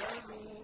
يُرْسَلُونَ